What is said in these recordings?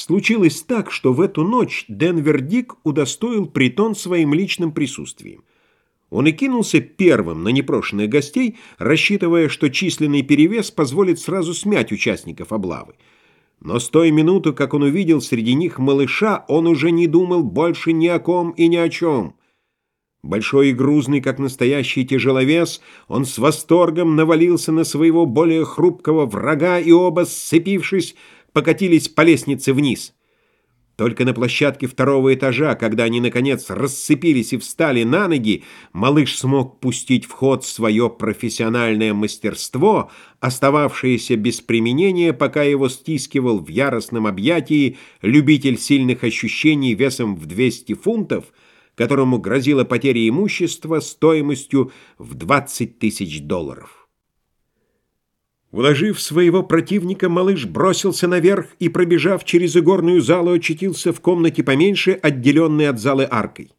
Случилось так, что в эту ночь Денвер Дик удостоил притон своим личным присутствием. Он и кинулся первым на непрошенных гостей, рассчитывая, что численный перевес позволит сразу смять участников облавы. Но с той минуты, как он увидел среди них малыша, он уже не думал больше ни о ком и ни о чем. Большой и грузный, как настоящий тяжеловес, он с восторгом навалился на своего более хрупкого врага, и оба, сцепившись, покатились по лестнице вниз. Только на площадке второго этажа, когда они, наконец, расцепились и встали на ноги, малыш смог пустить в ход свое профессиональное мастерство, остававшееся без применения, пока его стискивал в яростном объятии любитель сильных ощущений весом в 200 фунтов, которому грозила потеря имущества стоимостью в 20 тысяч долларов. Уложив своего противника, малыш бросился наверх и, пробежав через игорную залу, очутился в комнате поменьше, отделенной от залы аркой.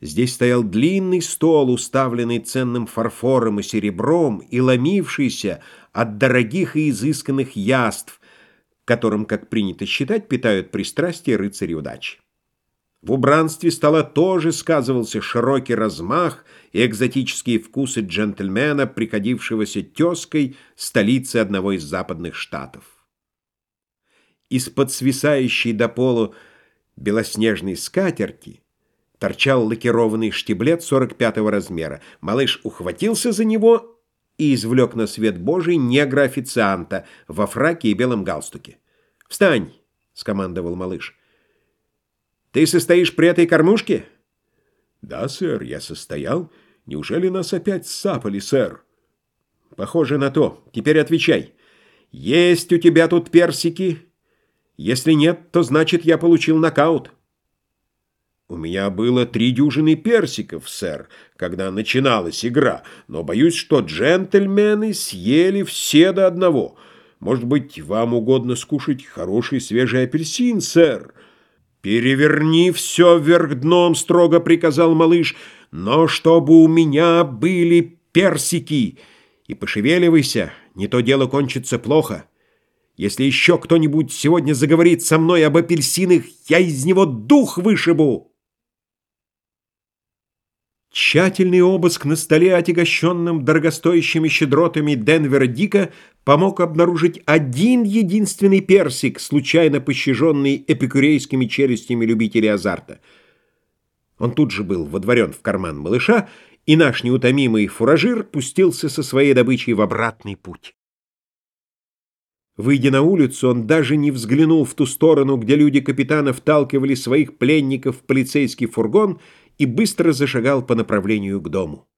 Здесь стоял длинный стол, уставленный ценным фарфором и серебром и ломившийся от дорогих и изысканных яств, которым, как принято считать, питают пристрастие рыцари удачи. В убранстве стола тоже сказывался широкий размах и экзотические вкусы джентльмена, приходившегося тезкой столицы одного из западных штатов. Из-под свисающей до полу белоснежной скатерти торчал лакированный штиблет 45-го размера. Малыш ухватился за него и извлек на свет Божий негра-официанта во фраке и белом галстуке. «Встань!» — скомандовал малыш. Ты состоишь при этой кормушке? Да, сэр, я состоял. Неужели нас опять сапали, сэр? Похоже на то. Теперь отвечай. Есть у тебя тут персики? Если нет, то значит я получил нокаут. У меня было три дюжины персиков, сэр, когда начиналась игра, но боюсь, что джентльмены съели все до одного. Может быть, вам угодно скушать хороший свежий апельсин, сэр?» «Переверни все вверх дном», — строго приказал малыш, «но чтобы у меня были персики. И пошевеливайся, не то дело кончится плохо. Если еще кто-нибудь сегодня заговорит со мной об апельсинах, я из него дух вышибу». Тщательный обыск на столе, отягощенном дорогостоящими щедротами Денвера Дика, помог обнаружить один единственный персик, случайно пощаженный эпикурейскими челюстями любителей азарта. Он тут же был водворен в карман малыша, и наш неутомимый фуражир пустился со своей добычей в обратный путь. Выйдя на улицу, он даже не взглянул в ту сторону, где люди капитана вталкивали своих пленников в полицейский фургон и быстро зашагал по направлению к дому.